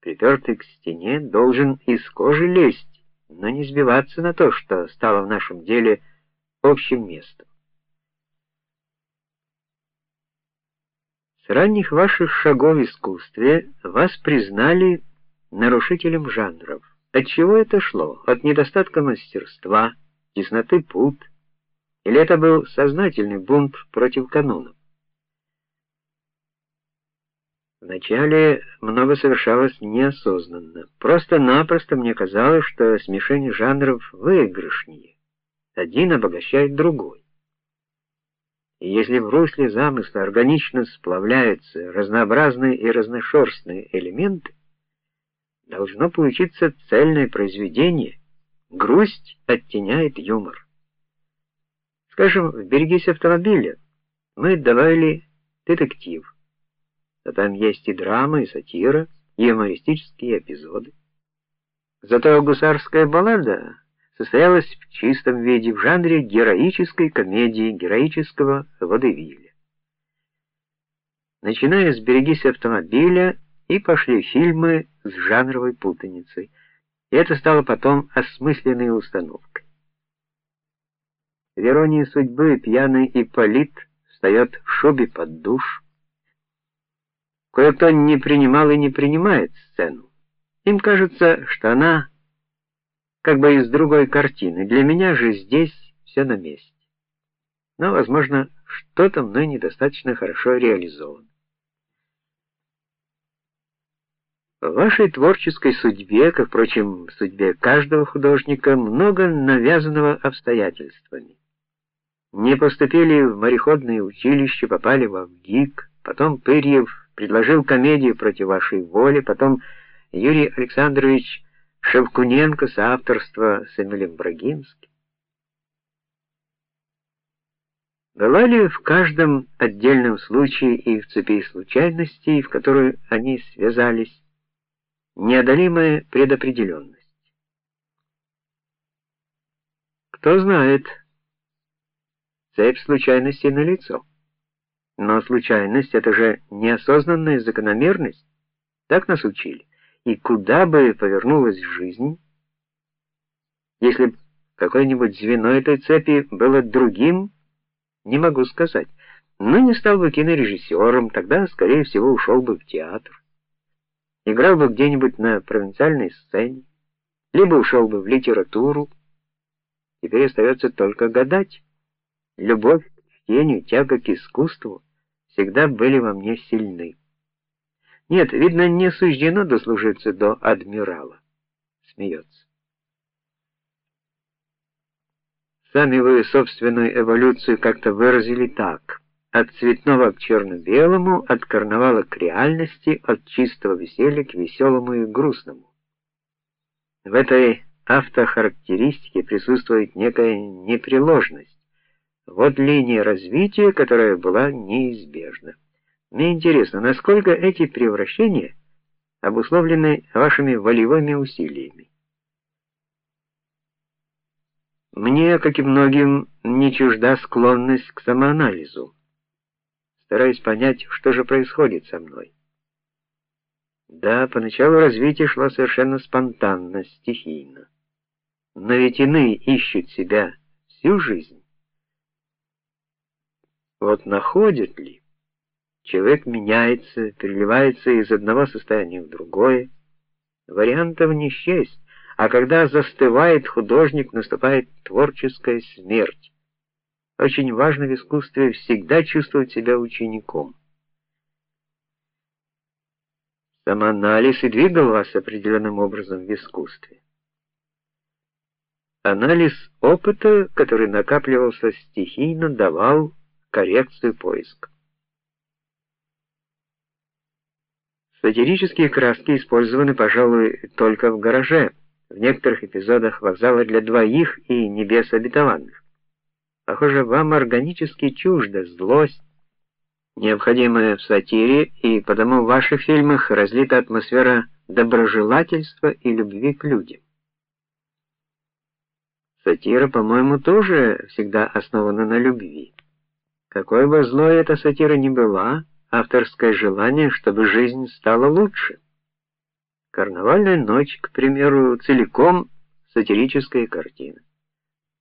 припертый к стене, должен из кожи лезть, но не сбиваться на то, что стало в нашем деле общим местом. С ранних ваших шагов в искусстве вас признали нарушителем жанров. От чего это шло? От недостатка мастерства, тесноты пут, или это был сознательный бунт против канонов? Вначале много совершалось неосознанно. Просто-напросто мне казалось, что смешение жанров выигрышнее. Один обогащает другой. И если в русле замысла органично сплавляются разнообразные и разношерстные элементы, должно получиться цельное произведение. Грусть оттеняет юмор. Скажем, в «Берегись автомобиля» мы добавили детектив а там есть и драма, и сатира, и юмористические эпизоды. Зато гусарская баллада состоялась в чистом виде в жанре героической комедии, героического водевиля. Начиная с «Берегись автомобиля» и пошли фильмы с жанровой путаницей, и это стало потом осмысленной установкой. В иронии судьбы пьяный Ипполит встает в шубе под душ, Кое-кто не принимал и не принимает сцену. Им кажется, что она как бы из другой картины. Для меня же здесь все на месте. Но, возможно, что-то мной недостаточно хорошо реализовано. В вашей творческой судьбе, как, впрочем, в судьбе каждого художника, много навязанного обстоятельствами. Не поступили в мореходное училище, попали в ВГИК, потом Пырьев предложил комедию против вашей воли, потом Юрий Александрович Шевкуненко соавторство с Эмилем Брагинским. Была ли в каждом отдельном случае и в цепи случайностей, в которую они связались, неодолимая предопределенность? Кто знает, цепь случайностей налицо. Но случайность это же неосознанная закономерность, так нас учили. И куда бы повернулась жизнь, если какое-нибудь звено этой цепи было другим, не могу сказать. Но не стал бы кинорежиссером, тогда скорее всего ушел бы в театр. Играл бы где-нибудь на провинциальной сцене, либо ушел бы в литературу. Теперь остается только гадать. Любовь к чтению, тяга к искусству всегда были во мне сильны. Нет, видно, не суждено дослужиться до адмирала. Смеется. Сами вы собственную эволюцию как-то выразили так: от цветного к черно-белому, от карнавала к реальности, от чистого веселья к веселому и грустному. В этой автохарактеристике присутствует некая непреложность. Вот линия развития, которая была неизбежна. Мне интересно, насколько эти превращения обусловлены вашими волевыми усилиями. Мне, как и многим, не чужда склонность к самоанализу. Стараюсь понять, что же происходит со мной. Да, поначалу развитие шло совершенно спонтанно, стихийно. Но ведь иные ищут себя всю жизнь. Вот находит ли? Человек меняется, переливается из одного состояния в другое. Вариантов не счесть, а когда застывает художник, наступает творческая смерть. Очень важно в искусстве всегда чувствовать себя учеником. Самоанализ и двигал вас определенным образом в искусстве. Анализ опыта, который накапливался стихийно, давал коррекцию поиска. Сатирические краски использованы, пожалуй, только в гараже, в некоторых эпизодах вокзала для двоих и небес обетованных. Похоже, вам органически чужда злость, необходимая в сатире, и потому в ваших фильмах разлита атмосфера доброжелательства и любви к людям. Сатира, по-моему, тоже всегда основана на любви. Какой бы злой эта сатира ни была, авторское желание, чтобы жизнь стала лучше. Карнавальная ночь, к примеру, целиком сатирическая картина.